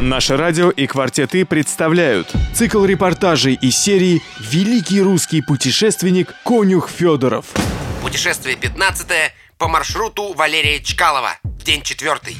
Наше радио и «Квартеты» представляют цикл репортажей из серии «Великий русский путешественник Конюх Федоров». Путешествие 15 по маршруту Валерия Чкалова. День четвертый.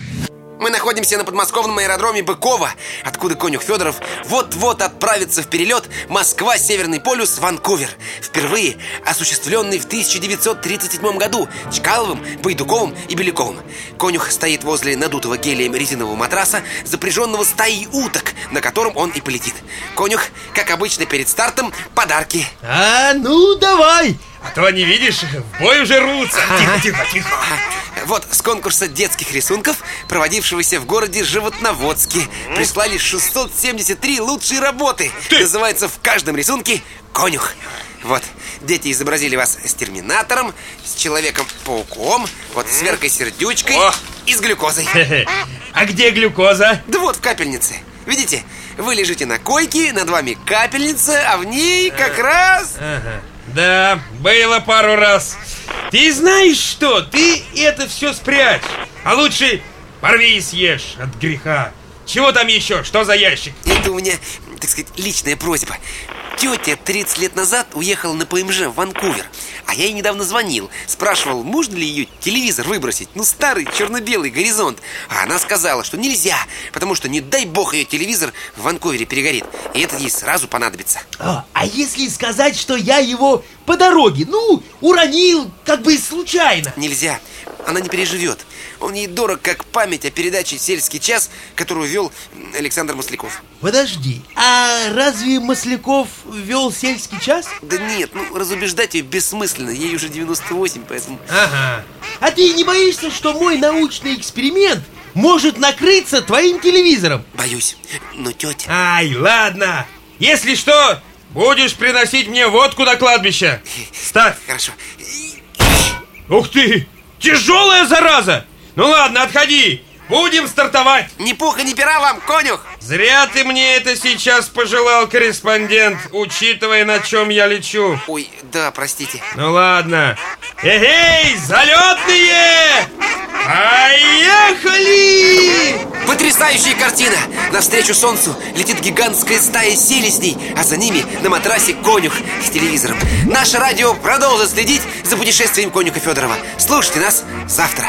Мы находимся на подмосковном аэродроме Быкова, откуда конюх Федоров вот-вот отправится в перелет Москва-Северный полюс, Ванкувер. Впервые осуществленный в 1937 году Чкаловым, Байдуковым и Беляковым. Конюх стоит возле надутого гелием резинового матраса, запряженного стаей уток, на котором он и полетит. Конюх, как обычно перед стартом, подарки. А, ну давай! А то они, видишь, в бой уже рвутся. Тихо, тихо, тихо. Вот с конкурса детских рисунков, проводившегося в городе Животноводске, прислали 673 лучшие работы. Ты! Называется в каждом рисунке «Конюх». Вот, дети изобразили вас с терминатором, с человеком-пауком, вот с Веркой-сердючкой и с глюкозой. А где глюкоза? Да вот в капельнице. Видите, вы лежите на койке, над вами капельница, а в ней как раз... Ага. Да, было пару раз. Ты знаешь что? Ты это все спрячь. А лучше порви и съешь от греха. Чего там еще? Что за ящик? Это у меня, так сказать, личная просьба. Тетя 30 лет назад уехала на ПМЖ в Ванкувер. А я ей недавно звонил. Спрашивал, можно ли ее телевизор выбросить. Ну, старый, черно-белый, горизонт. А она сказала, что нельзя, потому что, не дай бог, ее телевизор в Ванкувере перегорит. И это ей сразу понадобится. А, а если сказать, что я его по дороге, ну, уронил, как бы случайно? Нельзя. Она не переживет. Он ей дорог, как память о передаче «Сельский час», которую вел Александр Масляков. Подожди, а разве Масляков вел сельский час? Да нет, ну, разубеждать ее бессмысленно. Ей уже 98, поэтому... Ага. А ты не боишься, что мой научный эксперимент может накрыться твоим телевизором? Боюсь. Но тетя... Ай, ладно. Если что, будешь приносить мне водку до кладбища. Ставь. Хорошо. Ух ты! Тяжелая зараза! Ну ладно, отходи. Будем стартовать. Ни пуха, ни пера вам, конюх! Зря ты мне это сейчас пожелал, корреспондент, учитывая, на чем я лечу. Ой, да, простите. Ну ладно. Эй, залетные! Поехали! Потрясающая картина! Навстречу солнцу летит гигантская стая селезней, а за ними на матрасе конюх с телевизором. Наше радио продолжит следить за путешествием конюха Федорова. Слушайте нас завтра.